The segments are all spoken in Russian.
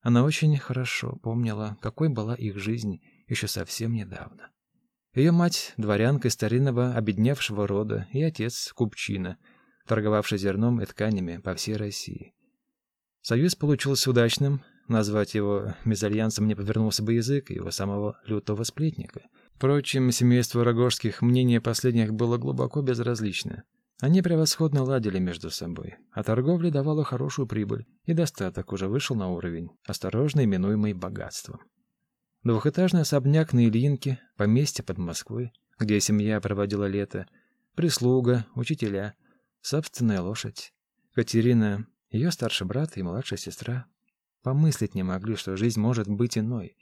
Она очень хорошо помнила, какой была их жизнь еще совсем недавно. Ее мать — дворянка старинного обедневшего рода, и отец — купчина, торговавший зерном и тканями по всей России. Союз получился удачным, назвать его мезальянсом не повернулся бы язык его самого лютого сплетника. Впрочем, семейству Рогожских мнение последних было глубоко безразлично. Они превосходно ладили между собой, а торговля давала хорошую прибыль, и достаток уже вышел на уровень, осторожно именуемый богатством. Двухэтажный особняк на Ильинке, поместье под Москвой, где семья проводила лето, прислуга, учителя, собственная лошадь. Катерина, ее старший брат и младшая сестра помыслить не могли, что жизнь может быть иной.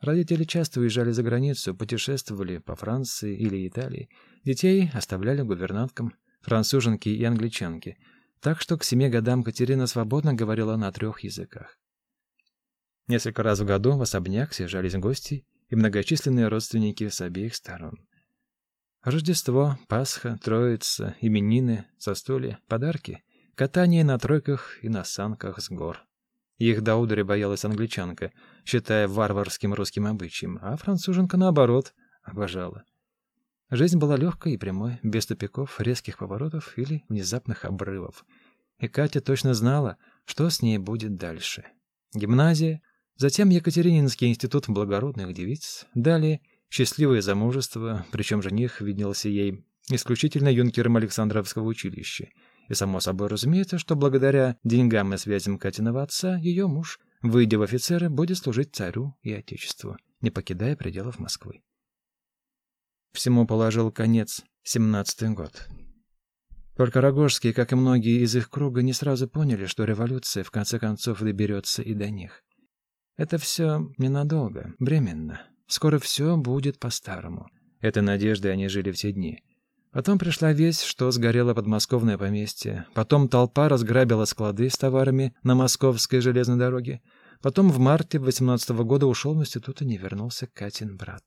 Родители часто уезжали за границу, путешествовали по Франции или Италии. Детей оставляли гувернанткам, француженки и англичанки. Так что к семи годам Катерина свободно говорила на трех языках. Несколько раз в году в особняк съезжались гости и многочисленные родственники с обеих сторон. Рождество, Пасха, Троица, именины, застолье, подарки, катание на тройках и на санках с гор. Их до удара боялась англичанка, считая варварским русским обычаем, а француженка, наоборот, обожала. Жизнь была легкой и прямой, без тупиков, резких поворотов или внезапных обрывов. И Катя точно знала, что с ней будет дальше. Гимназия, Затем Екатерининский институт благородных девиц, далее счастливое замужество, причем жених виднелся ей исключительно юнкером Александровского училища. И само собой разумеется, что благодаря деньгам и связям Катиного отца ее муж, выйдя в офицеры, будет служить царю и отечеству, не покидая пределов Москвы. Всему положил конец семнадцатый год. Только Рогожские, как и многие из их круга, не сразу поняли, что революция в конце концов доберется и до них. Это все ненадолго, временно. Скоро все будет по-старому. Этой надеждой они жили в те дни. Потом пришла весть, что сгорело подмосковное поместье. Потом толпа разграбила склады с товарами на московской железной дороге. Потом в марте 18 -го года ушел в институт и не вернулся Катин брат.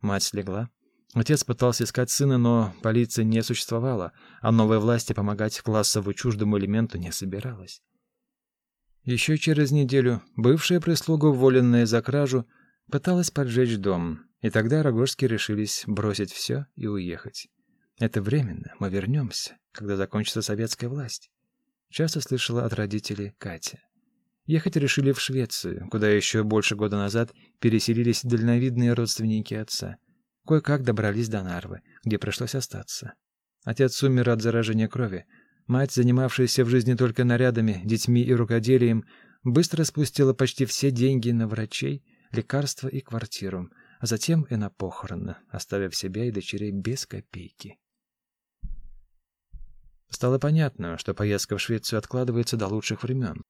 Мать слегла. Отец пытался искать сына, но полиции не существовало, а новой власти помогать классово чуждому элементу не собиралась. Еще через неделю бывшая прислуга, уволенная за кражу, пыталась поджечь дом, и тогда Рогожские решились бросить все и уехать. Это временно, мы вернемся, когда закончится советская власть. Часто слышала от родителей Катя. Ехать решили в Швецию, куда еще больше года назад переселились дальновидные родственники отца. Кое-как добрались до Нарвы, где пришлось остаться. Отец умер от заражения крови, Мать, занимавшаяся в жизни только нарядами, детьми и рукоделием, быстро спустила почти все деньги на врачей, лекарства и квартиру, а затем и на похороны, оставив себя и дочерей без копейки. Стало понятно, что поездка в Швецию откладывается до лучших времен.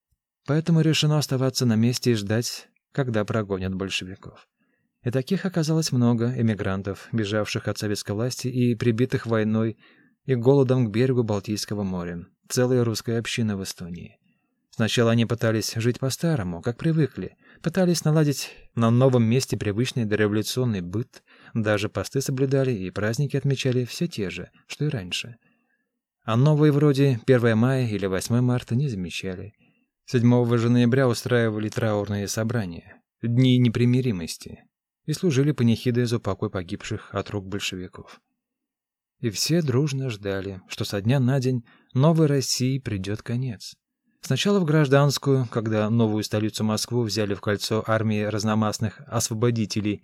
Поэтому решено оставаться на месте и ждать, когда прогонят большевиков. И таких оказалось много эмигрантов, бежавших от советской власти и прибитых войной и голодом к берегу Балтийского моря. Целая русская община в Эстонии. Сначала они пытались жить по-старому, как привыкли, пытались наладить на новом месте привычный дореволюционный быт, даже посты соблюдали и праздники отмечали все те же, что и раньше. А новые вроде 1 мая или 8 марта не замечали. 7 же ноября устраивали траурные собрания, дни непримиримости, и служили панихидой за упокой погибших от рук большевиков. И все дружно ждали, что со дня на день новой России придет конец. Сначала в гражданскую, когда новую столицу Москву взяли в кольцо армии разномастных освободителей,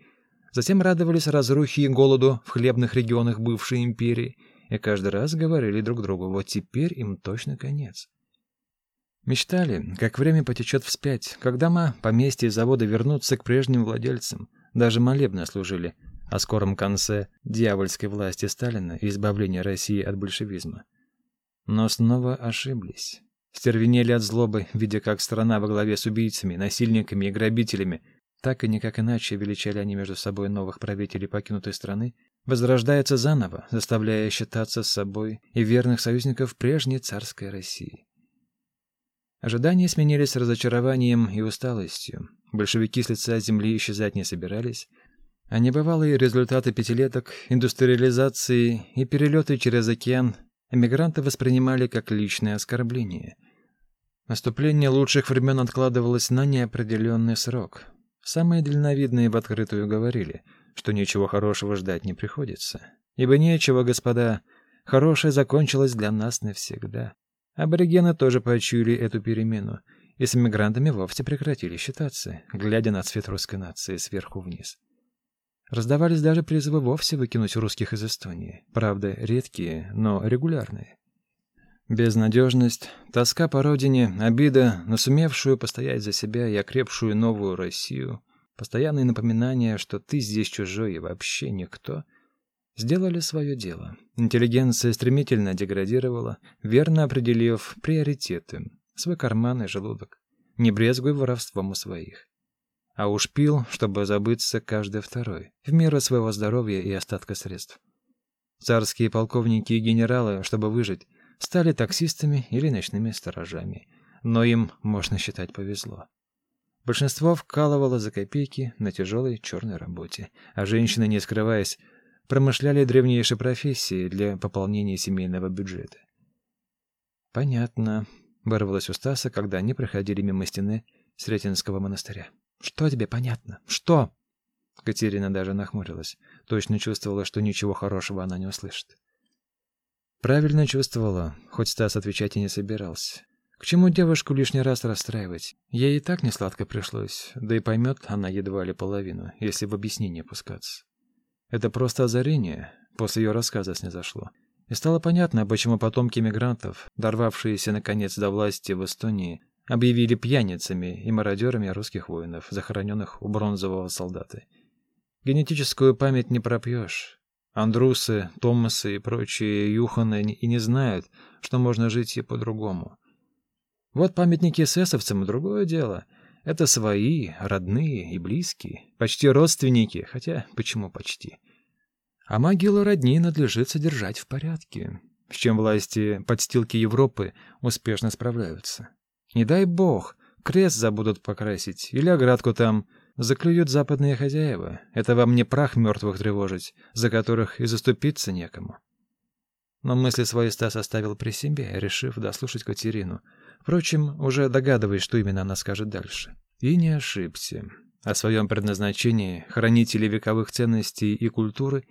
затем радовались разрухе и голоду в хлебных регионах бывшей империи, и каждый раз говорили друг другу, вот теперь им точно конец. Мечтали, как время потечет вспять, как дома, поместья и заводы вернутся к прежним владельцам, даже молебны служили – о скором конце дьявольской власти Сталина и избавлении России от большевизма. Но снова ошиблись. Стервенели от злобы, видя, как страна во главе с убийцами, насильниками и грабителями, так и никак иначе величали они между собой новых правителей покинутой страны, возрождается заново, заставляя считаться с собой и верных союзников прежней царской России. Ожидания сменились разочарованием и усталостью. Большевики с лица земли исчезать не собирались, а небывалые результаты пятилеток, индустриализации и перелеты через океан эмигранты воспринимали как личное оскорбление. Наступление лучших времен откладывалось на неопределенный срок. Самые дальновидные в открытую говорили, что ничего хорошего ждать не приходится. Ибо нечего, господа, хорошее закончилось для нас навсегда. Аборигены тоже почуяли эту перемену, и с эмигрантами вовсе прекратили считаться, глядя на цвет русской нации сверху вниз. Раздавались даже призывы вовсе выкинуть русских из Эстонии, правда, редкие, но регулярные. Безнадежность, тоска по родине, обида на сумевшую постоять за себя и окрепшую новую Россию, постоянные напоминания, что ты здесь чужой и вообще никто, сделали свое дело. Интеллигенция стремительно деградировала, верно определив приоритеты, свой карман и желудок, не брезгуя воровством у своих. А уж пил, чтобы забыться каждый второй, в меру своего здоровья и остатка средств. Царские полковники и генералы, чтобы выжить, стали таксистами или ночными сторожами, но им, можно считать, повезло. Большинство вкалывало за копейки на тяжелой черной работе, а женщины, не скрываясь, промышляли древнейшей профессией для пополнения семейного бюджета. «Понятно», — вырвалось у Стаса, когда они проходили мимо стены Сретенского монастыря. «Что тебе понятно? Что?» Катерина даже нахмурилась. Точно чувствовала, что ничего хорошего она не услышит. Правильно чувствовала, хоть Стас отвечать и не собирался. К чему девушку лишний раз расстраивать? Ей и так несладко пришлось, да и поймет она едва ли половину, если в объяснение пускаться. Это просто озарение, после ее рассказа снизошло. И стало понятно, почему потомки мигрантов, дорвавшиеся наконец до власти в Эстонии, объявили пьяницами и мародерами русских воинов, захороненных у бронзового солдата. Генетическую память не пропьешь, Андрусы, Томасы и прочие Юханы и не знают, что можно жить и по-другому. Вот памятники эсэсовцам — другое дело. Это свои, родные и близкие, почти родственники, хотя почему почти? А могилу родни надлежит содержать в порядке, с чем власти подстилки Европы успешно справляются. Не дай бог, крест забудут покрасить или оградку там — Заклюют западные хозяева. Это вам не прах мертвых тревожить, за которых и заступиться некому. Но мысли свои Стас оставил при себе, решив дослушать Катерину. Впрочем, уже догадываясь, что именно она скажет дальше. И не ошибся. О своем предназначении, хранители вековых ценностей и культуры,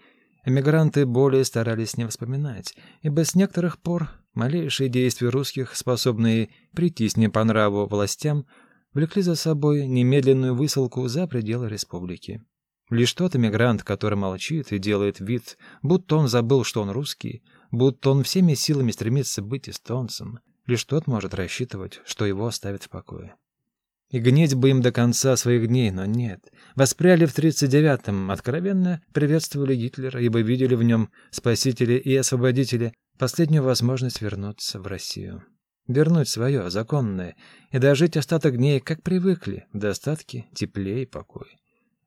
эмигранты более старались не вспоминать, ибо с некоторых пор малейшие действия русских, способные прийти с не по нраву властям, влекли за собой немедленную высылку за пределы республики. Лишь тот эмигрант, который молчит и делает вид, будто он забыл, что он русский, будто он всеми силами стремится быть эстонцем, лишь тот может рассчитывать, что его оставят в покое. И гнить бы им до конца своих дней, но нет. Воспряли в 39-м, откровенно приветствовали Гитлера, ибо видели в нем спасителя и освободителя, последнюю возможность вернуться в Россию вернуть свое, законное, и дожить остаток дней, как привыкли, в достатке, тепле и покое.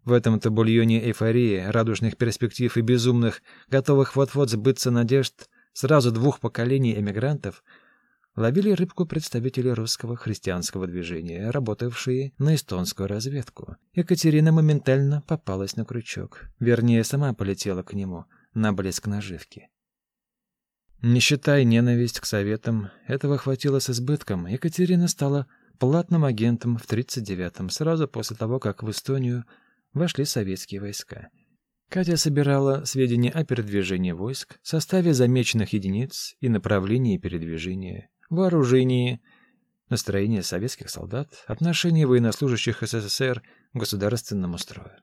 В этом-то бульоне эйфории, радужных перспектив и безумных, готовых вот-вот сбыться надежд сразу двух поколений эмигрантов, ловили рыбку представители русского христианского движения, работавшие на эстонскую разведку. Екатерина моментально попалась на крючок. Вернее, сама полетела к нему, на блеск наживки. Не считая ненависть к советам, этого хватило с избытком. Екатерина стала платным агентом в 39-м, сразу после того, как в Эстонию вошли советские войска. Катя собирала сведения о передвижении войск, составе замеченных единиц и направлении передвижения, вооружении, настроении советских солдат, отношении военнослужащих СССР к государственному строю.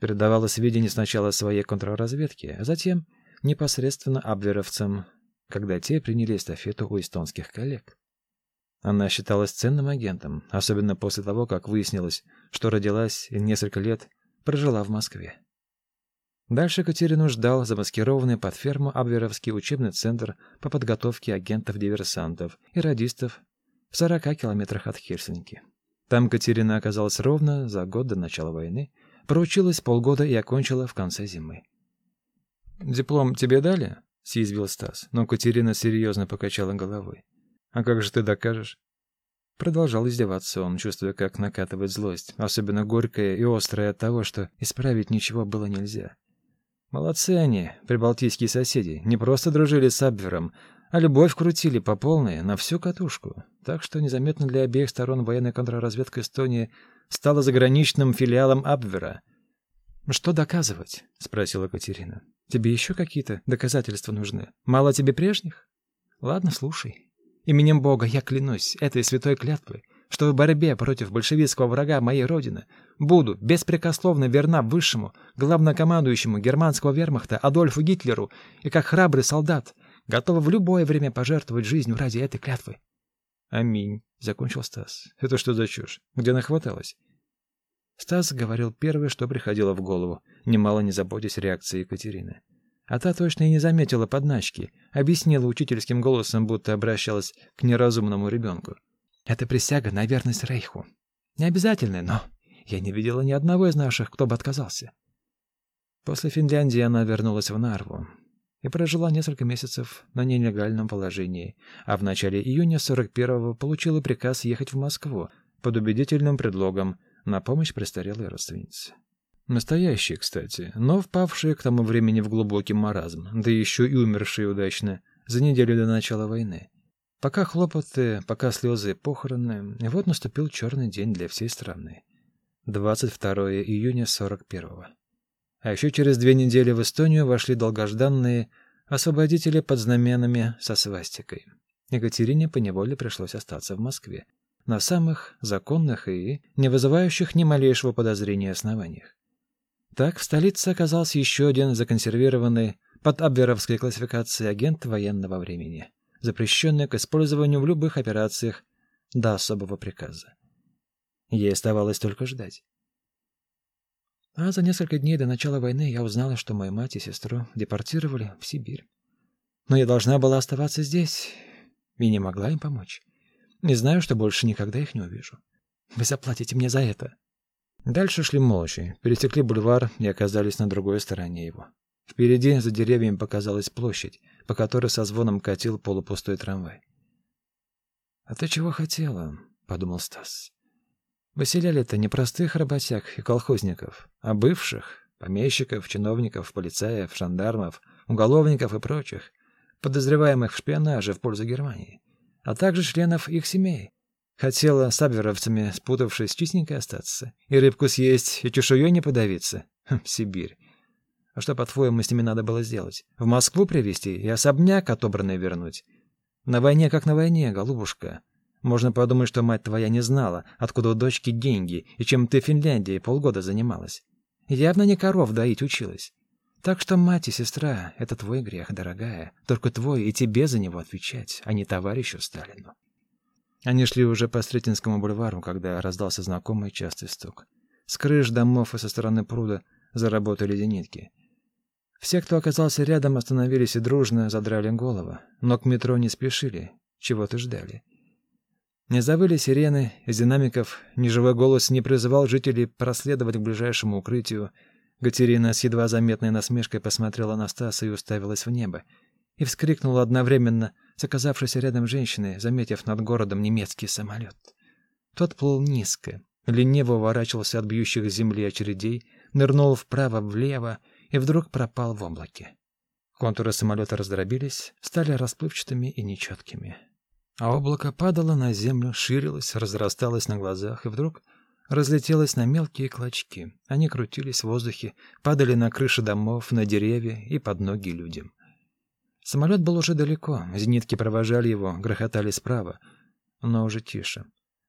Передавала сведения сначала своей контрразведке, а затем непосредственно абверовцам, когда те приняли эстафету у эстонских коллег. Она считалась ценным агентом, особенно после того, как выяснилось, что родилась и несколько лет прожила в Москве. Дальше Катерину ждал замаскированный под ферму Абверовский учебный центр по подготовке агентов-диверсантов и радистов в 40 километрах от Хельсинки. Там Катерина оказалась ровно за год до начала войны, проучилась полгода и окончила в конце зимы. «Диплом тебе дали?» — съязвил Стас, но Катерина серьезно покачала головой. «А как же ты докажешь?» Продолжал издеваться он, чувствуя, как накатывает злость, особенно горькая и острая от того, что исправить ничего было нельзя. Молодцы они, прибалтийские соседи, не просто дружили с Абвером, А любовь крутили по полной, на всю катушку. Так что незаметно для обеих сторон военная контрразведка Эстонии стала заграничным филиалом Абвера. «Что доказывать?» — спросила Катерина. «Тебе еще какие-то доказательства нужны? Мало тебе прежних? Ладно, слушай. Именем Бога я клянусь этой святой клятвой, что в борьбе против большевистского врага моей родины буду беспрекословно верна высшему, главнокомандующему германского вермахта Адольфу Гитлеру и как храбрый солдат готова в любое время пожертвовать жизнью ради этой клятвы. Аминь, закончил Стас. Это что за чушь? Где нахваталась? Стас говорил первое, что приходило в голову, немало не заботясь реакции Екатерины. А та точно и не заметила подначки, объяснила учительским голосом, будто обращалась к неразумному ребенку. Это присяга на верность Рейху. Не обязательная, но я не видела ни одного из наших, кто бы отказался. После Финляндии она вернулась в Нарву и прожила несколько месяцев на нелегальном положении, а в начале июня 41-го получила приказ ехать в Москву под убедительным предлогом на помощь престарелой родственнице. Настоящие, кстати, но впавшие к тому времени в глубокий маразм, да еще и умершие удачно за неделю до начала войны. Пока хлопоты, пока слезы и похороны, и вот наступил черный день для всей страны. 22 июня 41-го. А еще через две недели в Эстонию вошли долгожданные освободители под знаменами со свастикой. Екатерине поневоле пришлось остаться в Москве, на самых законных и не вызывающих ни малейшего подозрения основаниях. Так в столице оказался еще один законсервированный под абверовской классификацией агент военного времени, запрещенный к использованию в любых операциях до особого приказа. Ей оставалось только ждать. А за несколько дней до начала войны я узнала, что мою мать и сестру депортировали в Сибирь. Но я должна была оставаться здесь и не могла им помочь. Не знаю, что больше никогда их не увижу. Вы заплатите мне за это. Дальше шли молча, пересекли бульвар и оказались на другой стороне его. Впереди, за деревьями, показалась площадь, по которой со звоном катил полупустой трамвай. «А ты чего хотела?» — подумал Стас. Выселяли-то не простых работяг и колхозников, а бывших, помещиков, чиновников, полицаев, жандармов, уголовников и прочих, подозреваемых в шпионаже в пользу Германии, а также членов их семей. Хотела с абверовцами, спутавшись, чистенько остаться, и рыбку съесть, и чешуей не подавиться. Хм, Сибирь. А что, по-твоему, с ними надо было сделать? В Москву привезти и особняк отобранный вернуть? На войне как на войне, голубушка. Можно подумать, что мать твоя не знала, откуда у дочки деньги и чем ты в Финляндии полгода занималась. Явно не коров доить училась. Так что мать и сестра — это твой грех, дорогая. Только твой, и тебе за него отвечать, а не товарищу Сталину. Они шли уже по Сретенскому бульвару, когда раздался знакомый частый стук. С крыш домов и со стороны пруда заработали зенитки. Все, кто оказался рядом, остановились и дружно задрали головы, но к метро не спешили, чего-то ждали. Не завыли сирены, из динамиков неживой голос не призывал жителей проследовать к ближайшему укрытию. Катерина с едва заметной насмешкой посмотрела на Стаса и уставилась в небо. И вскрикнула одновременно с оказавшейся рядом женщиной, заметив над городом немецкий самолет. Тот плыл низко, лениво уворачивался от бьющих земли очередей, нырнул вправо-влево и вдруг пропал в облаке. Контуры самолета раздробились, стали расплывчатыми и нечеткими. А облако падало на землю, ширилось, разрасталось на глазах и вдруг разлетелось на мелкие клочки. Они крутились в воздухе, падали на крыши домов, на деревья и под ноги людям. Самолет был уже далеко, зенитки провожали его, грохотали справа, но уже тише.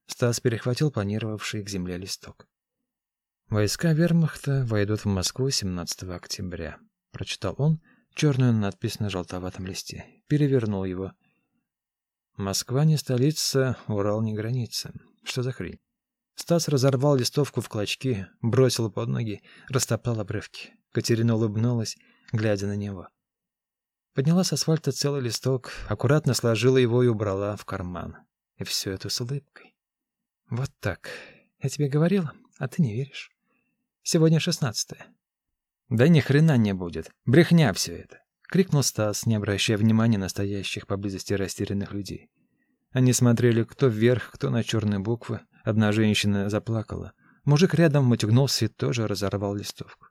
Стас перехватил планировавший к земле листок. «Войска вермахта войдут в Москву 17 октября», — прочитал он черную надпись на желтоватом листе, перевернул его — Москва не столица, Урал не граница. Что за хрень? Стас разорвал листовку в клочки, бросил под ноги, растоптал обрывки. Катерина улыбнулась, глядя на него. Подняла с асфальта целый листок, аккуратно сложила его и убрала в карман. И все это с улыбкой. Вот так. Я тебе говорила, а ты не веришь. Сегодня шестнадцатое. Да ни хрена не будет. Брехня все это. — крикнул Стас, не обращая внимания на стоящих поблизости растерянных людей. Они смотрели кто вверх, кто на черные буквы. Одна женщина заплакала. Мужик рядом матюгнулся и тоже разорвал листовку.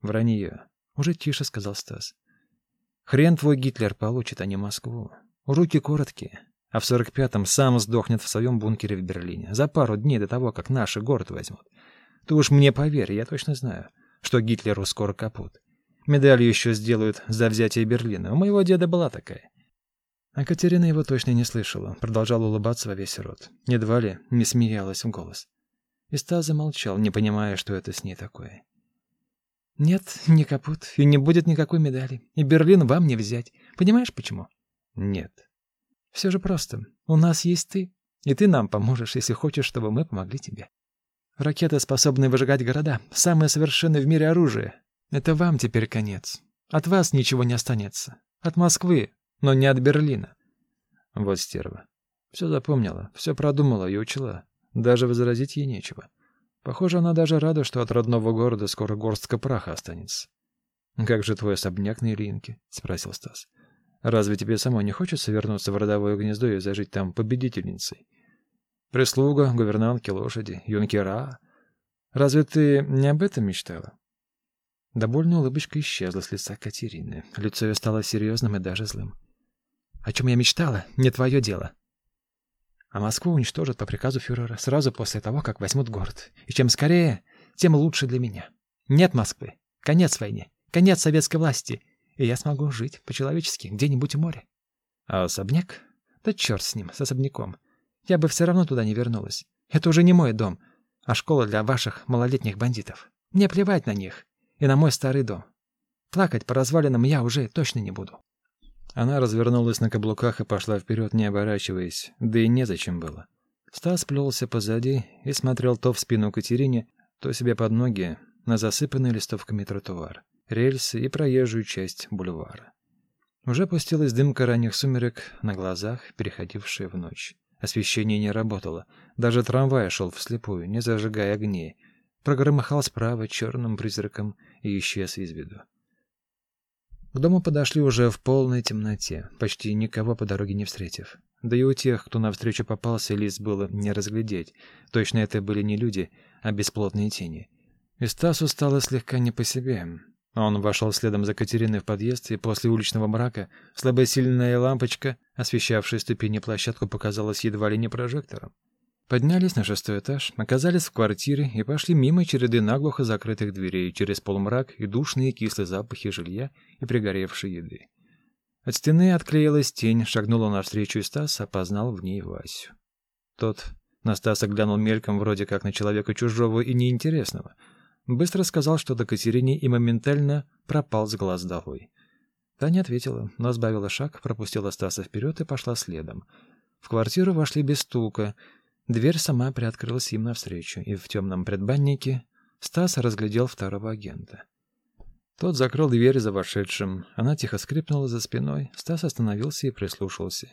«Вранье», — уже тише сказал Стас. «Хрен твой Гитлер получит, а не Москву. Руки короткие, а в сорок пятом сам сдохнет в своем бункере в Берлине за пару дней до того, как наши город возьмут. Ты уж мне поверь, я точно знаю, что Гитлеру скоро капут. Медаль еще сделают за взятие Берлина. У моего деда была такая. А Катерина его точно не слышала, продолжала улыбаться во весь рот. Едва ли не смеялась в голос. И Стас замолчал, не понимая, что это с ней такое. «Нет, не капут, и не будет никакой медали. И Берлин вам не взять. Понимаешь, почему?» «Нет». «Все же просто. У нас есть ты, и ты нам поможешь, если хочешь, чтобы мы помогли тебе. Ракеты, способные выжигать города, самое совершенное в мире оружие. Это вам теперь конец. От вас ничего не останется. От Москвы, но не от Берлина». Вот стерва. Все запомнила, все продумала и учла. Даже возразить ей нечего. Похоже, она даже рада, что от родного города скоро горстка праха останется. «Как же твой особняк на Ильинке?» — спросил Стас. «Разве тебе самой не хочется вернуться в родовое гнездо и зажить там победительницей? Прислуга, гувернантки, лошади, юнкера. Разве ты не об этом мечтала?» Довольная улыбочка исчезла с лица Катерины. Лицо ее стало серьезным и даже злым. «О чем я мечтала, не твое дело», а Москву уничтожат по приказу фюрера сразу после того, как возьмут город. И чем скорее, тем лучше для меня. Нет Москвы. Конец войне. Конец советской власти. И я смогу жить по-человечески где-нибудь у моря. А особняк? Да черт с ним, с особняком. Я бы все равно туда не вернулась. Это уже не мой дом, а школа для ваших малолетних бандитов. Мне плевать на них и на мой старый дом. Плакать по развалинам я уже точно не буду. Она развернулась на каблуках и пошла вперед, не оборачиваясь, да и незачем было. Стас плелся позади и смотрел то в спину Катерине, то себе под ноги на засыпанный листовками тротуар, рельсы и проезжую часть бульвара. Уже пустилась дымка ранних сумерек на глазах, переходившая в ночь. Освещение не работало, даже трамвай шел вслепую, не зажигая огней. Прогромыхал справа черным призраком и исчез из виду. К дому подошли уже в полной темноте, почти никого по дороге не встретив. Да и у тех, кто навстречу попался, лиц было не разглядеть. Точно это были не люди, а бесплотные тени. И Стасу стало слегка не по себе. Он вошел следом за Катериной в подъезд, и после уличного мрака слабосильная лампочка, освещавшая ступени площадку, показалась едва ли не прожектором. Поднялись на шестой этаж, оказались в квартире и пошли мимо череды наглухо закрытых дверей через полумрак и душные кислые запахи жилья и пригоревшей еды. От стены отклеилась тень, шагнула навстречу и Стас опознал в ней Васю. Тот на Стаса глянул мельком вроде как на человека чужого и неинтересного. Быстро сказал что-то Катерине и моментально пропал с глаз долой. Та не ответила, но сбавила шаг, пропустила Стаса вперед и пошла следом. В квартиру вошли без стука — Дверь сама приоткрылась им навстречу, и в темном предбаннике Стас разглядел второго агента. Тот закрыл дверь за вошедшим. Она тихо скрипнула за спиной. Стас остановился и прислушался.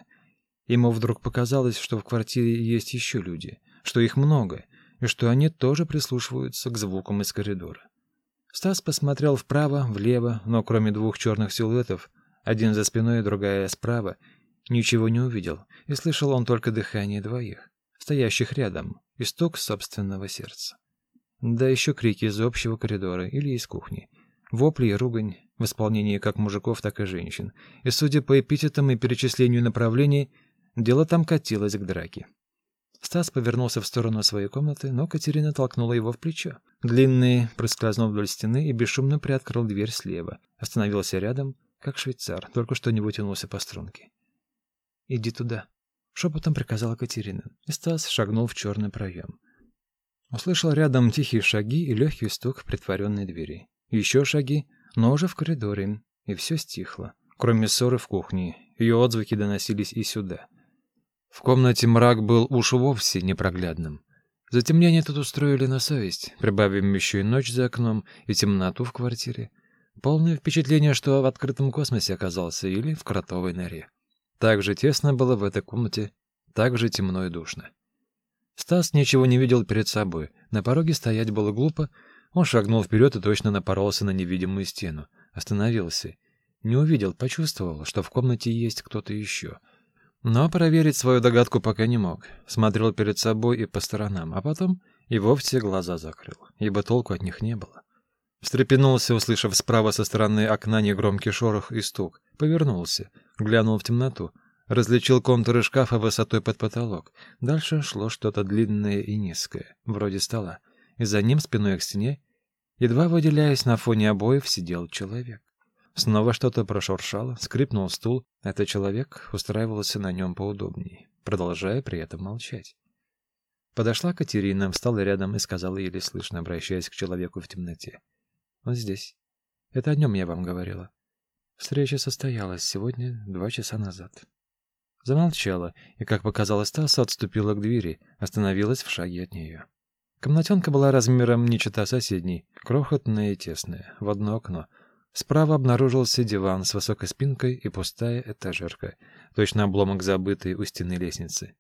Ему вдруг показалось, что в квартире есть еще люди, что их много, и что они тоже прислушиваются к звукам из коридора. Стас посмотрел вправо, влево, но кроме двух черных силуэтов, один за спиной, другая справа, ничего не увидел, и слышал он только дыхание двоих стоящих рядом, и стук собственного сердца. Да еще крики из общего коридора или из кухни. Вопли и ругань в исполнении как мужиков, так и женщин. И, судя по эпитетам и перечислению направлений, дело там катилось к драке. Стас повернулся в сторону своей комнаты, но Катерина толкнула его в плечо. Длинный проскользнул вдоль стены и бесшумно приоткрыл дверь слева. Остановился рядом, как швейцар, только что не вытянулся по струнке. «Иди туда», Шепотом приказала Катерина, и Стас шагнул в черный проем. Услышал рядом тихие шаги и легкий стук притворенной двери. Еще шаги, но уже в коридоре, и все стихло, кроме ссоры в кухне. Ее отзвуки доносились и сюда. В комнате мрак был уж вовсе непроглядным. Затемнение тут устроили на совесть, прибавим еще и ночь за окном, и темноту в квартире. Полное впечатление, что в открытом космосе оказался или в кротовой норе. Так же тесно было в этой комнате, так же темно и душно. Стас ничего не видел перед собой. На пороге стоять было глупо. Он шагнул вперед и точно напоролся на невидимую стену. Остановился. Не увидел, почувствовал, что в комнате есть кто-то еще. Но проверить свою догадку пока не мог. Смотрел перед собой и по сторонам, а потом и вовсе глаза закрыл, ибо толку от них не было. Встрепенулся, услышав справа со стороны окна негромкий шорох и стук. Повернулся, глянул в темноту. Различил контуры шкафа высотой под потолок. Дальше шло что-то длинное и низкое, вроде стола. И за ним, спиной к стене, едва выделяясь на фоне обоев, сидел человек. Снова что-то прошуршало, скрипнул стул. Этот человек устраивался на нем поудобнее, продолжая при этом молчать. Подошла Катерина, встала рядом и сказала еле слышно, обращаясь к человеку в темноте. «Он здесь. Это о нем я вам говорила. Встреча состоялась сегодня два часа назад». Замолчала и, как показалось Стасу, отступила к двери, остановилась в шаге от нее. Комнатенка была размером не чета соседней, крохотная и тесная, в одно окно. Справа обнаружился диван с высокой спинкой и пустая этажерка, точно обломок забытой у стены лестницы.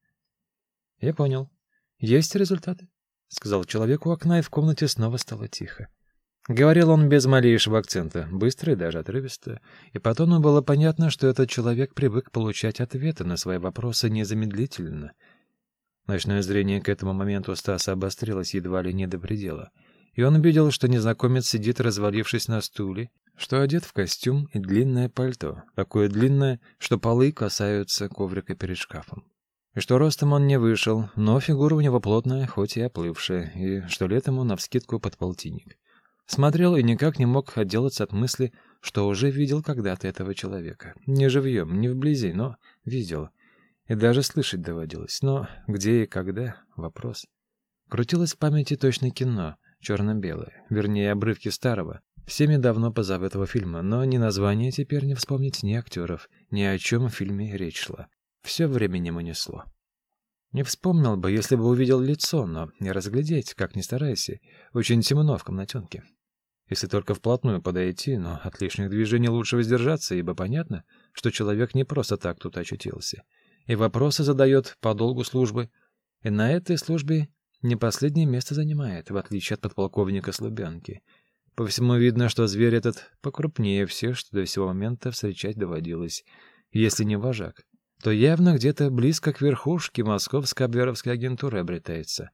«Я понял», есть результаты, сказал человек у окна, и в комнате снова стало тихо. Говорил он без малейшего акцента, быстро и даже отрывисто, и по тону было понятно, что этот человек привык получать ответы на свои вопросы незамедлительно. Ночное зрение к этому моменту Стаса обострилось едва ли не до предела, и он увидел, что незнакомец сидит, развалившись на стуле, что одет в костюм и длинное пальто, такое длинное, что полы касаются коврика перед шкафом и что ростом он не вышел, но фигура у него плотная, хоть и оплывшая, и что лет ему навскидку под полтинник. Смотрел и никак не мог отделаться от мысли, что уже видел когда-то этого человека. Не живьем, не вблизи, но видел. И даже слышать доводилось. Но где и когда — вопрос. Крутилось в памяти точно кино, черно-белое, вернее, обрывки старого, всеми давно позабытого фильма, но ни названия теперь не вспомнить, ни актеров, ни о чем в фильме речь шла. Все временем унесло. Не вспомнил бы, если бы увидел лицо, но не разглядеть, как ни старайся. Очень темно в комнатенке. Если только вплотную подойти, но от лишних движений лучше воздержаться, ибо понятно, что человек не просто так тут очутился. И вопросы задает по долгу службы, и на этой службе не последнее место занимает, в отличие от подполковника Слубянки. По всему видно, что зверь этот покрупнее всех, что до сего момента встречать доводилось, если не вожак то явно где-то близко к верхушке московской обверовской агентуры обретается.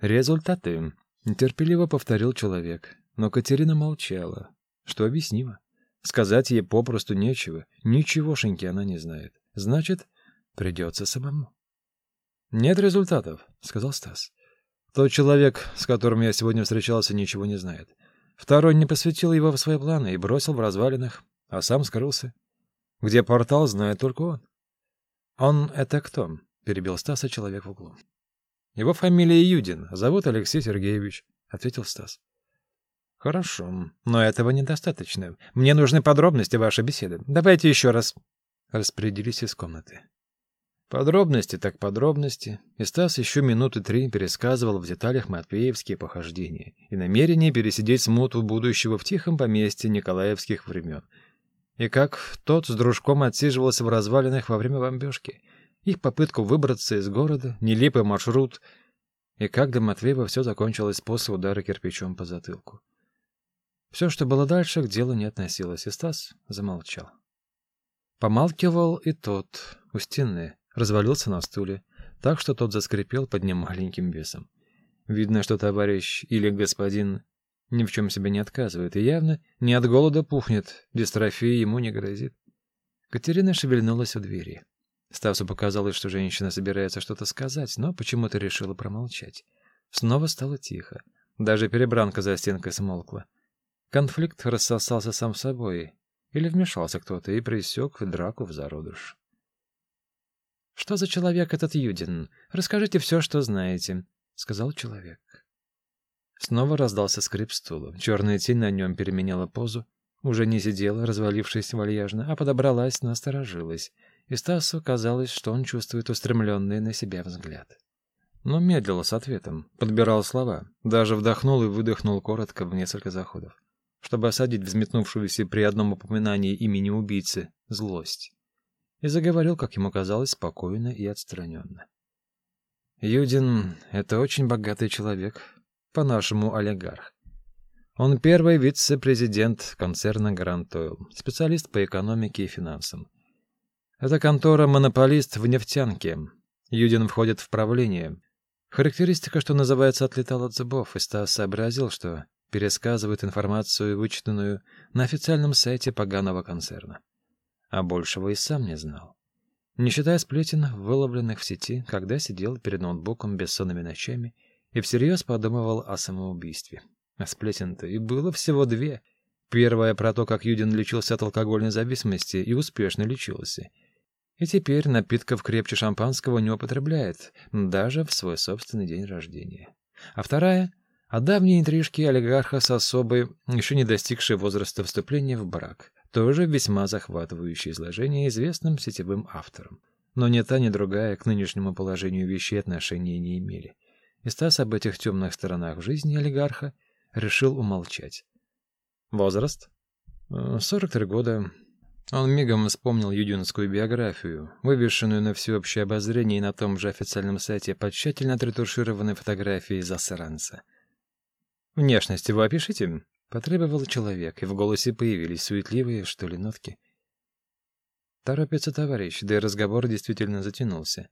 «Результаты», — нетерпеливо повторил человек, но Катерина молчала, что объяснимо. Сказать ей попросту нечего, ничегошеньки она не знает. Значит, придется самому. «Нет результатов», — сказал Стас. «Тот человек, с которым я сегодня встречался, ничего не знает. Второй не посвятил его в свои планы и бросил в развалинах, а сам скрылся. Где портал, знает только он. «Он — это кто?» — перебил Стаса человек в углу. «Его фамилия Юдин, зовут Алексей Сергеевич», — ответил Стас. «Хорошо, но этого недостаточно. Мне нужны подробности вашей беседы. Давайте еще раз». Распорядились из комнаты. Подробности так подробности. И Стас еще минуты три пересказывал в деталях матвеевские похождения и намерение пересидеть смуту будущего в тихом поместье николаевских времен — и как тот с дружком отсиживался в развалинах во время бомбежки, их попытку выбраться из города, нелепый маршрут, и как до Матвеева все закончилось после удара кирпичом по затылку. Все, что было дальше, к делу не относилось, и Стас замолчал. Помалкивал и тот, у стены, развалился на стуле, так что тот заскрипел под ним маленьким весом. Видно, что товарищ или господин ни в чем себе не отказывает и явно не от голода пухнет, дистрофия ему не грозит. Катерина шевельнулась у двери. Ставсу показалось, что женщина собирается что-то сказать, но почему-то решила промолчать. Снова стало тихо. Даже перебранка за стенкой смолкла. Конфликт рассосался сам собой. Или вмешался кто-то и пресек драку в зародыш. «Что за человек этот Юдин? Расскажите все, что знаете», — сказал человек. Снова раздался скрип стула. Черная тень на нем переменяла позу. Уже не сидела, развалившись вальяжно, а подобралась, насторожилась. И Стасу казалось, что он чувствует устремленный на себя взгляд. Но медлил с ответом, подбирал слова, даже вдохнул и выдохнул коротко в несколько заходов, чтобы осадить взметнувшуюся при одном упоминании имени убийцы злость. И заговорил, как ему казалось, спокойно и отстраненно. «Юдин — это очень богатый человек, по-нашему олигарх. Он первый вице-президент концерна Grand Oil, специалист по экономике и финансам. Это контора-монополист в нефтянке. Юдин входит в правление. Характеристика, что называется, отлетала от зубов, и Стас сообразил, что пересказывает информацию, вычитанную на официальном сайте поганого концерна. А большего и сам не знал. Не считая сплетен, выловленных в сети, когда сидел перед ноутбуком бессонными ночами и всерьез подумывал о самоубийстве. А сплетен-то и было всего две. Первая про то, как Юдин лечился от алкогольной зависимости и успешно лечился. И теперь напитков крепче шампанского не употребляет, даже в свой собственный день рождения. А вторая — о давней интрижке олигарха с особой, еще не достигшей возраста вступления в брак. Тоже весьма захватывающее изложение известным сетевым автором. Но ни та, ни другая к нынешнему положению вещей отношения не имели. И Стас об этих темных сторонах жизни олигарха решил умолчать. Возраст? 43 года. Он мигом вспомнил юдинскую биографию, вывешенную на всеобщее обозрение и на том же официальном сайте под тщательно отретушированной фотографией засранца. «Внешность его опишите?» — потребовал человек, и в голосе появились суетливые, что ли, нотки. Торопится товарищ, да и разговор действительно затянулся.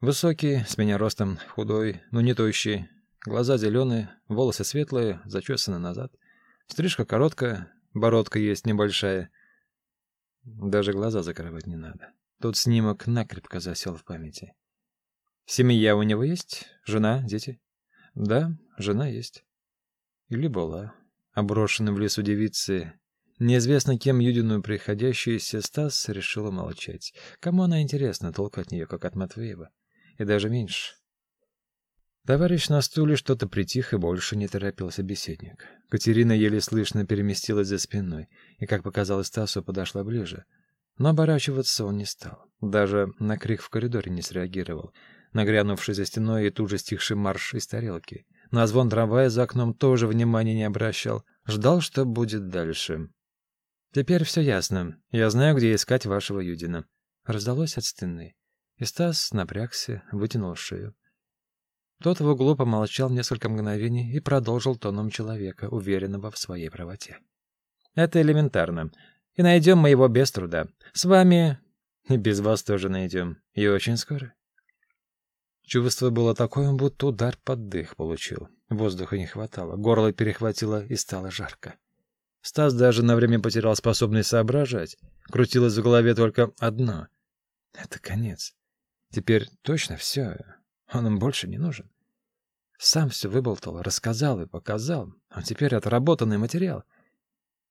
Высокий, с меня ростом, худой, но не тощий, глаза зеленые, волосы светлые, зачесаны назад — Стрижка короткая, бородка есть небольшая. Даже глаза закрывать не надо. Тот снимок накрепко засел в памяти. Семья у него есть? Жена, дети? Да, жена есть. Или была. Оброшенный в лесу девицы. Неизвестно кем Юдину приходящаяся Стас решила молчать. Кому она интересна, толк от нее, как от Матвеева. И даже меньше. Товарищ на стуле что-то притих и больше не торопил собеседник. Катерина еле слышно переместилась за спиной и, как показалось Стасу, подошла ближе. Но оборачиваться он не стал. Даже на крик в коридоре не среагировал, нагрянувший за стеной и тут же стихший марш из тарелки. На звон трамвая за окном тоже внимания не обращал. Ждал, что будет дальше. «Теперь все ясно. Я знаю, где искать вашего Юдина». Раздалось от стены. И Стас напрягся, вытянул шею. Тот в углу помолчал несколько мгновений и продолжил тоном человека, уверенного в своей правоте. «Это элементарно. И найдем мы его без труда. С вами... И без вас тоже найдем. И очень скоро». Чувство было такое, будто удар под дых получил. Воздуха не хватало, горло перехватило и стало жарко. Стас даже на время потерял способность соображать. Крутилось в голове только одно. Это конец. Теперь точно все. Он им больше не нужен. Сам все выболтал, рассказал и показал. А теперь отработанный материал.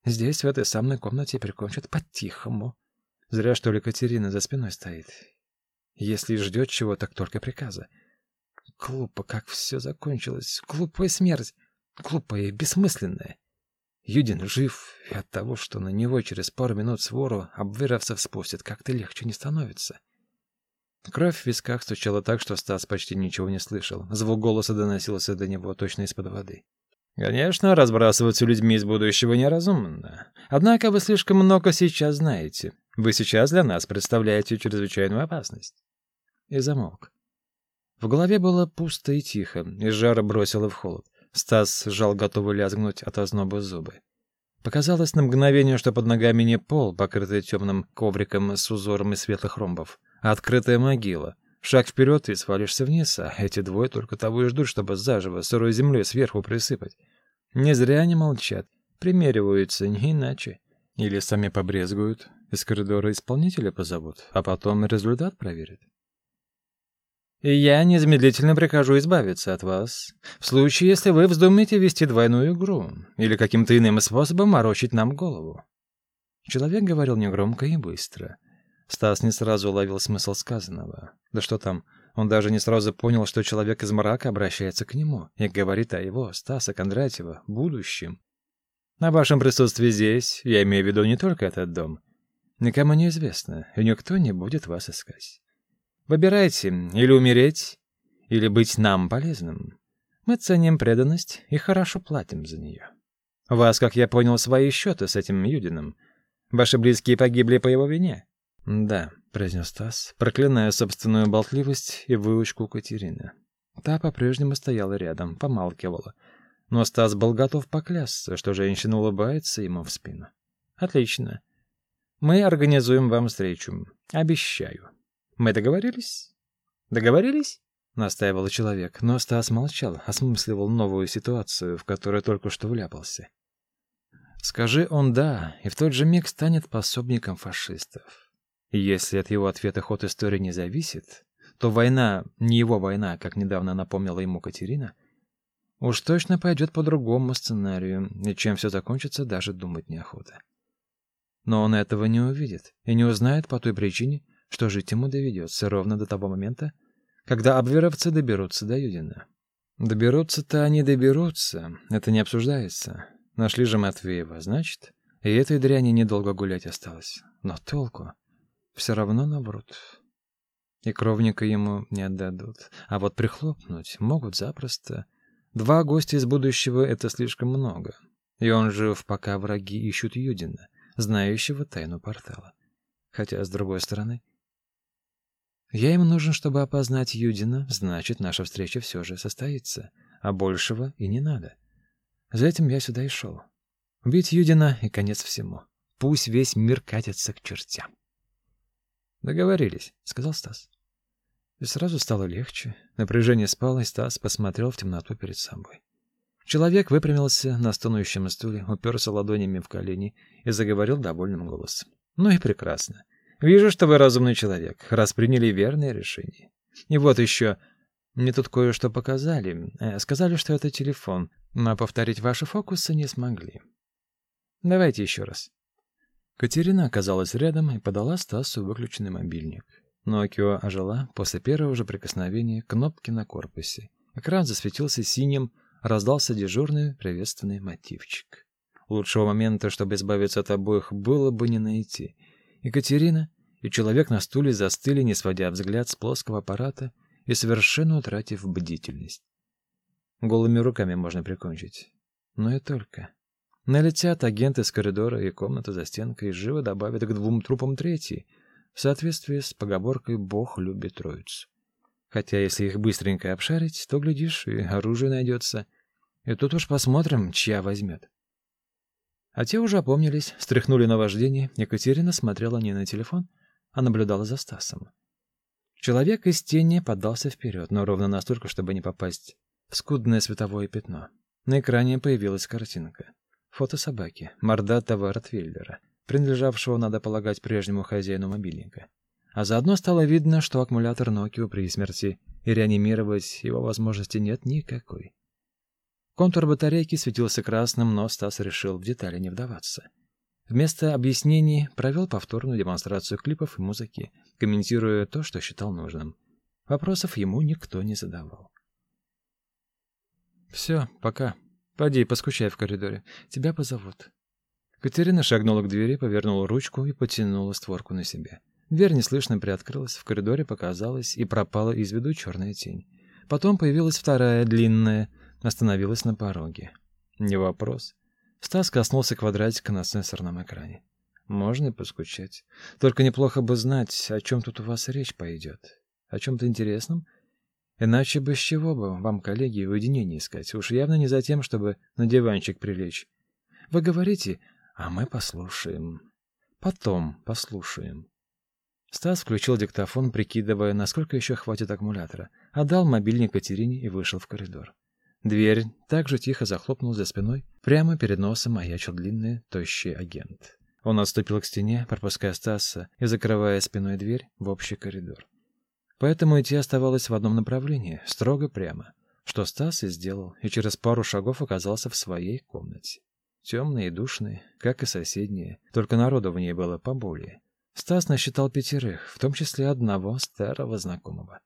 Здесь, в этой самой комнате, прикончат по-тихому. Зря, что ли, Катерина за спиной стоит. Если ждет чего, так только приказа. Глупо, как все закончилось. Глупая смерть. Глупая и бессмысленная. Юдин жив, и от того, что на него через пару минут свору обверовцев спустят, как-то легче не становится. Кровь в висках стучала так, что Стас почти ничего не слышал. Звук голоса доносился до него точно из-под воды. «Конечно, разбрасываться людьми из будущего неразумно. Однако вы слишком много сейчас знаете. Вы сейчас для нас представляете чрезвычайную опасность». И замолк. В голове было пусто и тихо, и жара бросило в холод. Стас сжал, готовый лязгнуть от озноба зубы. Показалось на мгновение, что под ногами не пол, покрытый темным ковриком с узором из светлых ромбов, Открытая могила. Шаг вперед и свалишься вниз, а эти двое только того и ждут, чтобы заживо сырой землей сверху присыпать. Не зря они молчат, примериваются, не иначе. Или сами побрезгуют, из коридора исполнителя позовут, а потом результат проверят. Я незамедлительно прикажу избавиться от вас, в случае, если вы вздумаете вести двойную игру или каким-то иным способом морочить нам голову. Человек говорил негромко и быстро. Стас не сразу уловил смысл сказанного. Да что там, он даже не сразу понял, что человек из мрака обращается к нему и говорит о его, Стаса Кондратьева, будущем. На вашем присутствии здесь, я имею в виду не только этот дом, никому не известно, и никто не будет вас искать. Выбирайте, или умереть, или быть нам полезным. Мы ценим преданность и хорошо платим за нее. У вас, как я понял, свои счеты с этим Юдиным. Ваши близкие погибли по его вине. «Да», — произнес Стас, проклиная собственную болтливость и выучку Катерины. Та по-прежнему стояла рядом, помалкивала. Но Стас был готов поклясться, что женщина улыбается ему в спину. «Отлично. Мы организуем вам встречу. Обещаю. Мы договорились?» «Договорились?» — настаивал человек, но Стас молчал, осмысливал новую ситуацию, в которую только что вляпался. Скажи он «да», и в тот же миг станет пособником фашистов. И если от его ответа ход истории не зависит, то война, не его война, как недавно напомнила ему Катерина, уж точно пойдет по другому сценарию, и чем все закончится, даже думать неохота. Но он этого не увидит и не узнает по той причине, что жить ему доведется ровно до того момента, когда абверовцы доберутся до Юдина. Доберутся-то они доберутся, это не обсуждается. Нашли же Матвеева, значит, и этой дряни недолго гулять осталось. Но толку? Все равно набрут. И кровника ему не отдадут. А вот прихлопнуть могут запросто. Два гостя из будущего — это слишком много. И он жив, пока враги ищут Юдина, знающего тайну портала. Хотя, с другой стороны, я им нужен, чтобы опознать Юдина, значит, наша встреча все же состоится, а большего и не надо. За этим я сюда и шел. Убить Юдина и конец всему. Пусть весь мир катится к чертям. Договорились, сказал Стас. И сразу стало легче. Напряжение спало, и Стас посмотрел в темноту перед собой. Человек выпрямился на стонущем стуле, уперся ладонями в колени и заговорил довольным голосом. Ну и прекрасно. Вижу, что вы разумный человек, раз приняли верное решение. И вот еще, мне тут кое-что показали. Э, сказали, что это телефон, но повторить ваши фокусы не смогли. Давайте еще раз. Катерина оказалась рядом и подала Стасу выключенный мобильник. Nokia ожила после первого же прикосновения кнопки на корпусе. Экран засветился синим, раздался дежурный приветственный мотивчик. Лучшего момента, чтобы избавиться от обоих, было бы не найти. Екатерина и человек на стуле застыли, не сводя взгляд с плоского аппарата и совершенно утратив бдительность. Голыми руками можно прикончить. Но и только. Налетят агенты с коридора и комнаты за стенкой и живо добавят к двум трупам третий, в соответствии с поговоркой «Бог любит троицу». Хотя если их быстренько обшарить, то, глядишь, и оружие найдется. И тут уж посмотрим, чья возьмет. А те уже опомнились, стряхнули на вождение. Екатерина смотрела не на телефон, а наблюдала за Стасом. Человек из тени поддался вперед, но ровно настолько, чтобы не попасть в скудное световое пятно. На экране появилась картинка. Фото собаки, мордатого ротвейлера, принадлежавшего, надо полагать, прежнему хозяину мобильника. А заодно стало видно, что аккумулятор Nokia при смерти, и реанимировать его возможности нет никакой. Контур батарейки светился красным, но Стас решил в детали не вдаваться. Вместо объяснений провел повторную демонстрацию клипов и музыки, комментируя то, что считал нужным. Вопросов ему никто не задавал. «Все, пока. Пойди, поскучай в коридоре. Тебя позовут». Катерина шагнула к двери, повернула ручку и потянула створку на себя. Дверь неслышно приоткрылась, в коридоре показалась и пропала из виду черная тень. Потом появилась вторая, длинная, остановилась на пороге. Не вопрос. Стас коснулся квадратика на сенсорном экране. Можно и поскучать. Только неплохо бы знать, о чем тут у вас речь пойдет. О чем-то интересном? Иначе бы с чего бы вам, коллеги, уединение искать? Уж явно не за тем, чтобы на диванчик прилечь. Вы говорите, а мы послушаем. Потом послушаем. Стас включил диктофон, прикидывая, насколько еще хватит аккумулятора, отдал мобильник Катерине и вышел в коридор. Дверь также тихо захлопнулась за спиной. Прямо перед носом маячил длинный, тощий агент. Он отступил к стене, пропуская Стаса и закрывая спиной дверь в общий коридор. Поэтому идти оставалось в одном направлении, строго прямо, что Стас и сделал, и через пару шагов оказался в своей комнате. Темный и душный, как и соседние, только народу в ней было поболее. Стас насчитал пятерых, в том числе одного старого знакомого.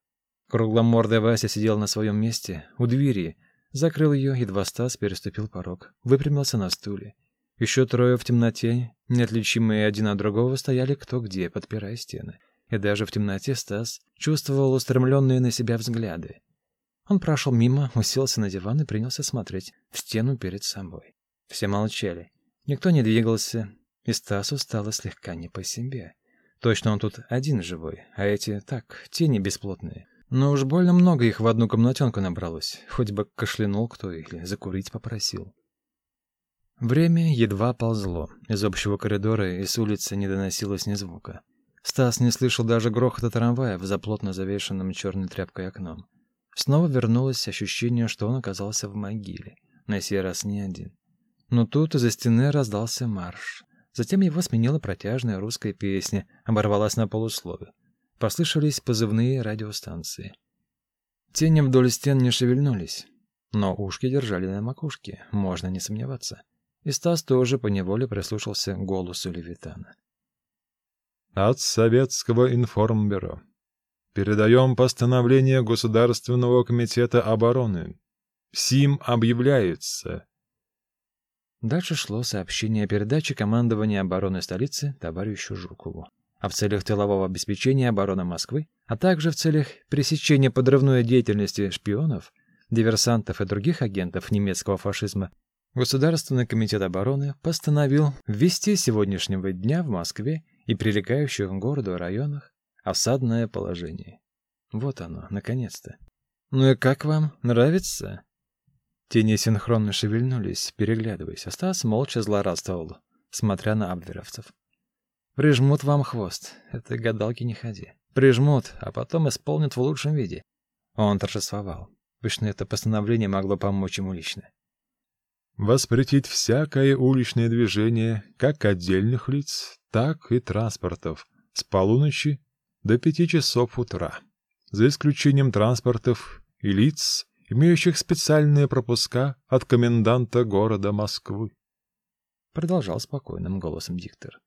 Кругломордый Вася сидел на своем месте, у двери, Закрыл ее, едва Стас переступил порог, выпрямился на стуле. Еще трое в темноте, неотличимые один от другого, стояли кто где, подпирая стены. И даже в темноте Стас чувствовал устремленные на себя взгляды. Он прошел мимо, уселся на диван и принялся смотреть в стену перед собой. Все молчали. Никто не двигался, и Стасу стало слегка не по себе. Точно он тут один живой, а эти так, тени бесплотные. Но уж больно много их в одну комнатенку набралось. Хоть бы кашлянул кто или закурить попросил. Время едва ползло. Из общего коридора и с улицы не доносилось ни звука. Стас не слышал даже грохота трамвая в заплотно завешенном черной тряпкой окном. Снова вернулось ощущение, что он оказался в могиле. На сей раз не один. Но тут из-за стены раздался марш. Затем его сменила протяжная русская песня, оборвалась на полуслове. Послышались позывные радиостанции. Тени вдоль стен не шевельнулись, но ушки держали на макушке, можно не сомневаться. И Стас тоже поневоле прислушался к голосу Левитана. От Советского информбюро. Передаем постановление Государственного комитета обороны. СИМ объявляется. Дальше шло сообщение о передаче командования обороны столицы товарищу Жукову. А в целях тылового обеспечения обороны Москвы, а также в целях пресечения подрывной деятельности шпионов, диверсантов и других агентов немецкого фашизма Государственный комитет обороны постановил ввести с сегодняшнего дня в Москве и прилегающих к городу районах осадное положение. Вот оно, наконец-то. Ну и как вам? Нравится? Тени синхронно шевельнулись, переглядываясь, а Стас молча злорадствовал, смотря на абверовцев. Прижмут вам хвост. Это гадалки не ходи. Прижмут, а потом исполнят в лучшем виде. Он торжествовал. Обычно это постановление могло помочь ему лично воспретить всякое уличное движение как отдельных лиц, так и транспортов с полуночи до пяти часов утра, за исключением транспортов и лиц, имеющих специальные пропуска от коменданта города Москвы. Продолжал спокойным голосом диктор.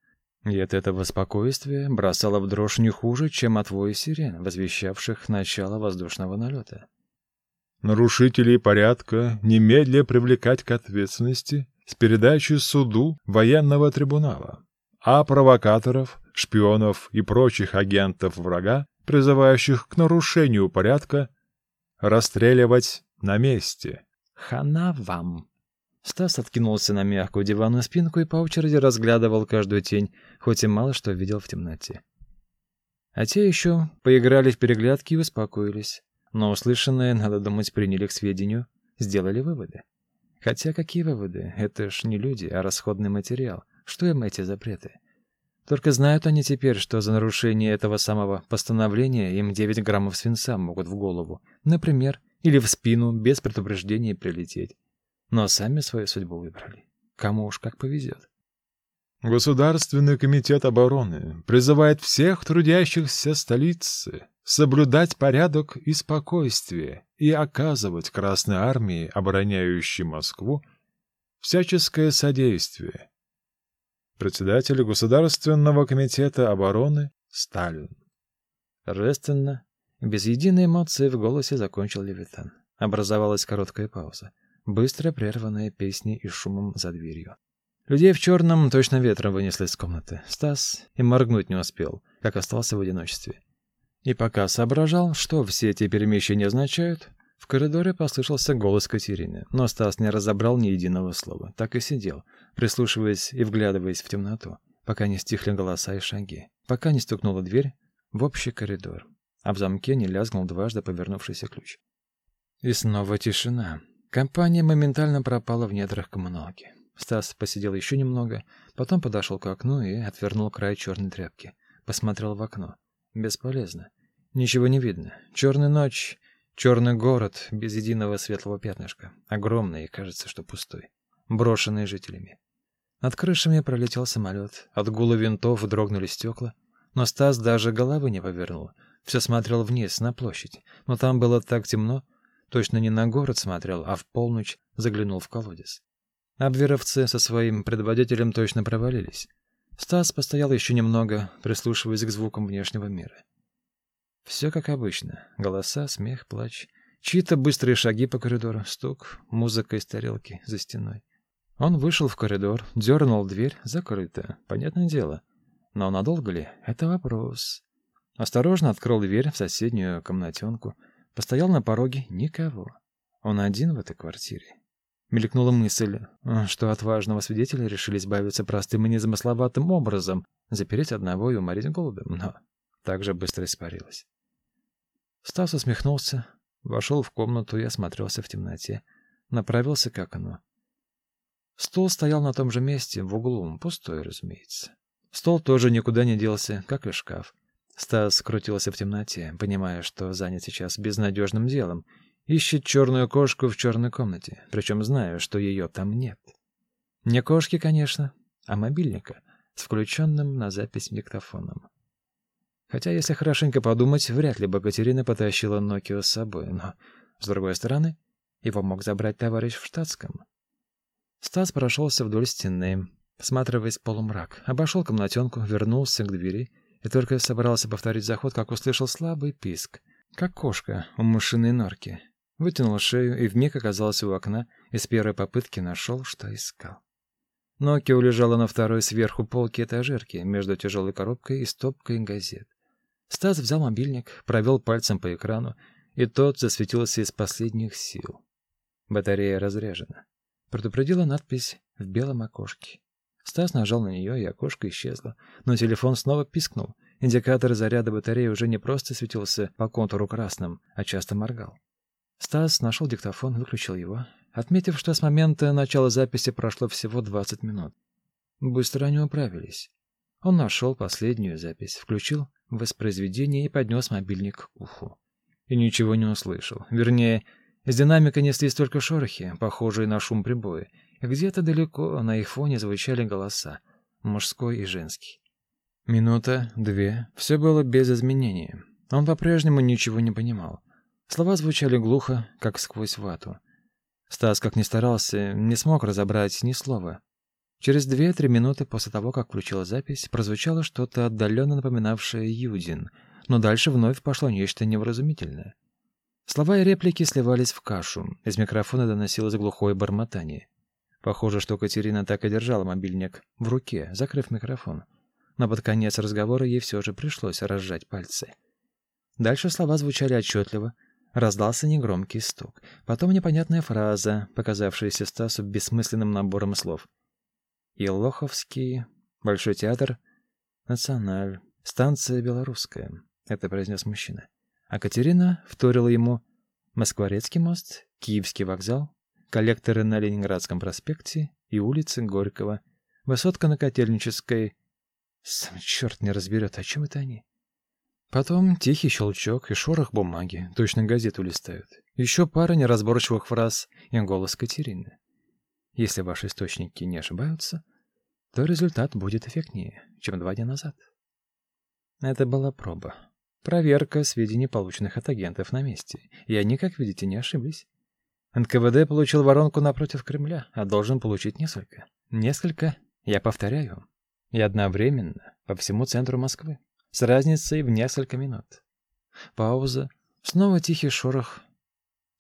И от этого спокойствия бросало в дрожь не хуже, чем от воя сирен, возвещавших начало воздушного налета нарушителей порядка немедля привлекать к ответственности с передачей суду военного трибунала, а провокаторов, шпионов и прочих агентов врага, призывающих к нарушению порядка, расстреливать на месте. Хана вам. Стас откинулся на мягкую диванную спинку и по очереди разглядывал каждую тень, хоть и мало что видел в темноте. А те еще поиграли в переглядки и успокоились. Но услышанное, надо думать, приняли к сведению, сделали выводы. Хотя какие выводы? Это ж не люди, а расходный материал. Что им эти запреты? Только знают они теперь, что за нарушение этого самого постановления им 9 граммов свинца могут в голову, например, или в спину без предупреждения прилететь. Но сами свою судьбу выбрали. Кому уж как повезет. Государственный комитет обороны призывает всех трудящихся столицы соблюдать порядок и спокойствие и оказывать Красной Армии, обороняющей Москву, всяческое содействие. Председатель Государственного комитета обороны Сталин. Торжественно, без единой эмоции в голосе закончил Левитан. Образовалась короткая пауза, быстро прерванная песней и шумом за дверью. Людей в черном точно ветром вынесло из комнаты. Стас и моргнуть не успел, как остался в одиночестве. И пока соображал, что все эти перемещения означают, в коридоре послышался голос Катерины, но Стас не разобрал ни единого слова, так и сидел, прислушиваясь и вглядываясь в темноту, пока не стихли голоса и шаги, пока не стукнула дверь в общий коридор, а в замке не лязгнул дважды повернувшийся ключ. И снова тишина. Компания моментально пропала в недрах коммуналки. Стас посидел еще немного, потом подошел к окну и отвернул край черной тряпки, посмотрел в окно. Бесполезно. Ничего не видно. Черная ночь, черный город без единого светлого пятнышка. Огромный и кажется, что пустой. Брошенный жителями. Над крышами пролетел самолет. От гула винтов дрогнули стекла. Но Стас даже головы не повернул. Все смотрел вниз, на площадь. Но там было так темно. Точно не на город смотрел, а в полночь заглянул в колодец. Абверовцы со своим предводителем точно провалились. Стас постоял еще немного, прислушиваясь к звукам внешнего мира. Все как обычно. Голоса, смех, плач. Чьи-то быстрые шаги по коридору, стук, музыка из тарелки за стеной. Он вышел в коридор, дернул дверь, закрыта. Понятное дело. Но надолго ли? Это вопрос. Осторожно открыл дверь в соседнюю комнатенку. Постоял на пороге. Никого. Он один в этой квартире. Мелькнула мысль, что от важного свидетеля решили избавиться простым и незамысловатым образом, запереть одного и уморить голодом, но так же быстро испарилась. Стас усмехнулся, вошел в комнату и осмотрелся в темноте, направился к окну. Стол стоял на том же месте, в углу, пустой, разумеется. Стол тоже никуда не делся, как и шкаф. Стас крутился в темноте, понимая, что занят сейчас безнадежным делом, Ищет черную кошку в черной комнате, причем зная, что ее там нет. Не кошки, конечно, а мобильника с включенным на запись диктофоном. Хотя, если хорошенько подумать, вряд ли бы Катерина потащила Нокио с собой, но, с другой стороны, его мог забрать товарищ в штатском. Стас прошелся вдоль стены, всматриваясь в полумрак, обошел комнатенку, вернулся к двери и только собрался повторить заход, как услышал слабый писк, как кошка у мышиной норки. Вытянул шею и вмиг оказался у окна и с первой попытки нашел, что искал. Нокио лежала на второй сверху полке этажерки между тяжелой коробкой и стопкой газет. Стас взял мобильник, провел пальцем по экрану, и тот засветился из последних сил. Батарея разряжена. Предупредила надпись в белом окошке. Стас нажал на нее, и окошко исчезло. Но телефон снова пискнул. Индикатор заряда батареи уже не просто светился по контуру красным, а часто моргал. Стас нашел диктофон, выключил его, отметив, что с момента начала записи прошло всего 20 минут. Быстро они управились. Он нашел последнюю запись, включил воспроизведение и поднес мобильник к уху. И ничего не услышал. Вернее, из динамика неслись только шорохи, похожие на шум прибоя, где-то далеко на их фоне звучали голоса, мужской и женский. Минута, две, все было без изменений. Он по-прежнему ничего не понимал. Слова звучали глухо, как сквозь вату. Стас, как ни старался, не смог разобрать ни слова. Через две-три минуты после того, как включила запись, прозвучало что-то отдаленно напоминавшее Юдин, но дальше вновь пошло нечто невразумительное. Слова и реплики сливались в кашу, из микрофона доносилось глухое бормотание. Похоже, что Катерина так и держала мобильник в руке, закрыв микрофон. Но под конец разговора ей все же пришлось разжать пальцы. Дальше слова звучали отчетливо, раздался негромкий стук. Потом непонятная фраза, показавшаяся Стасу бессмысленным набором слов. «Елоховский, Большой театр, Националь, станция Белорусская», — это произнес мужчина. А Катерина вторила ему «Москворецкий мост, Киевский вокзал, коллекторы на Ленинградском проспекте и улице Горького, высотка на Котельнической. Сам черт не разберет, о чем это они. Потом тихий щелчок и шорох бумаги, точно газету листают. Еще пара неразборчивых фраз и голос Катерины. Если ваши источники не ошибаются, то результат будет эффектнее, чем два дня назад. Это была проба. Проверка сведений, полученных от агентов на месте. И они, как видите, не ошиблись. НКВД получил воронку напротив Кремля, а должен получить несколько. Несколько, я повторяю, и одновременно по всему центру Москвы, с разницей в несколько минут. Пауза, снова тихий шорох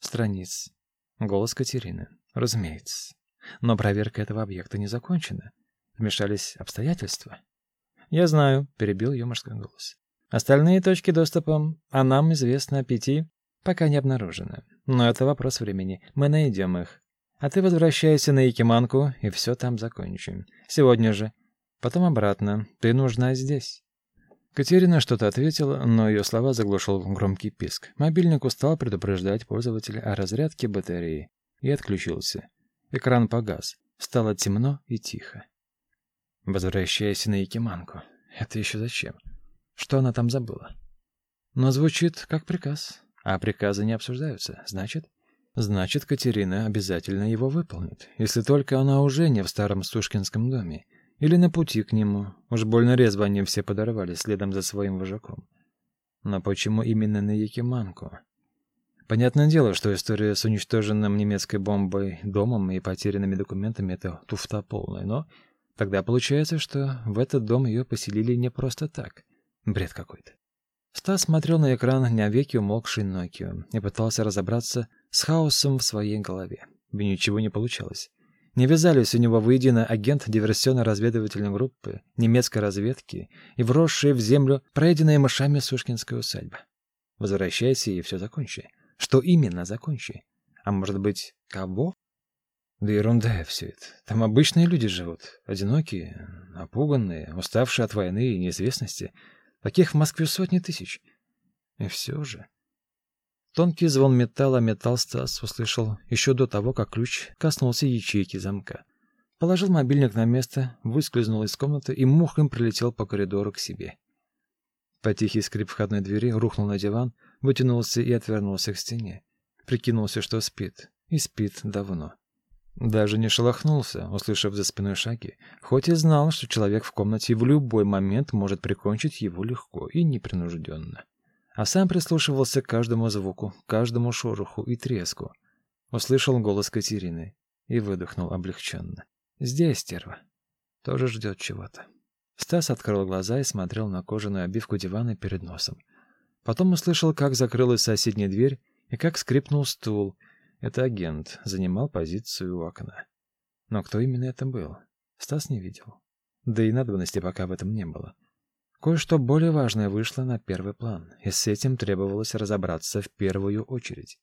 страниц. Голос Катерины. Разумеется. Но проверка этого объекта не закончена. Вмешались обстоятельства. «Я знаю», — перебил ее мужской голос. «Остальные точки доступа, а нам известно о пяти, пока не обнаружено. Но это вопрос времени. Мы найдем их. А ты возвращайся на Якиманку, и все там закончим. Сегодня же. Потом обратно. Ты нужна здесь». Катерина что-то ответила, но ее слова заглушил громкий писк. Мобильник устал предупреждать пользователя о разрядке батареи и отключился. Экран погас. Стало темно и тихо. «Возвращайся на Якиманку. Это еще зачем? Что она там забыла?» Но звучит как приказ. А приказы не обсуждаются. Значит? Значит, Катерина обязательно его выполнит. Если только она уже не в старом Сушкинском доме. Или на пути к нему. Уж больно резво они все подорвали следом за своим вожаком. Но почему именно на Якиманку? Понятное дело, что история с уничтоженным немецкой бомбой домом и потерянными документами — это туфта полная, но тогда получается, что в этот дом ее поселили не просто так. Бред какой-то. Стас смотрел на экран навеки умолкшей Nokia и пытался разобраться с хаосом в своей голове. И ничего не получалось. Не вязались у него воедино агент диверсионно-разведывательной группы, немецкой разведки и вросшая в землю пройденная мышами Сушкинская усадьба. Возвращайся и все закончи. Что именно закончи? А может быть, кого? Да ерунда все это. Там обычные люди живут, одинокие, напуганные, уставшие от войны и неизвестности — Таких в Москве сотни тысяч. И все же... Тонкий звон металла металл Стас услышал еще до того, как ключ коснулся ячейки замка. Положил мобильник на место, выскользнул из комнаты и мухом прилетел по коридору к себе. По тихий скрип входной двери рухнул на диван, вытянулся и отвернулся к стене. Прикинулся, что спит. И спит давно. Даже не шелохнулся, услышав за спиной шаги, хоть и знал, что человек в комнате в любой момент может прикончить его легко и непринужденно. А сам прислушивался к каждому звуку, каждому шороху и треску. Услышал голос Катерины и выдохнул облегченно. «Здесь, стерва. Тоже ждет чего-то». Стас открыл глаза и смотрел на кожаную обивку дивана перед носом. Потом услышал, как закрылась соседняя дверь и как скрипнул стул — это агент занимал позицию у окна. Но кто именно это был? Стас не видел. Да и надобности пока в этом не было. Кое-что более важное вышло на первый план, и с этим требовалось разобраться в первую очередь.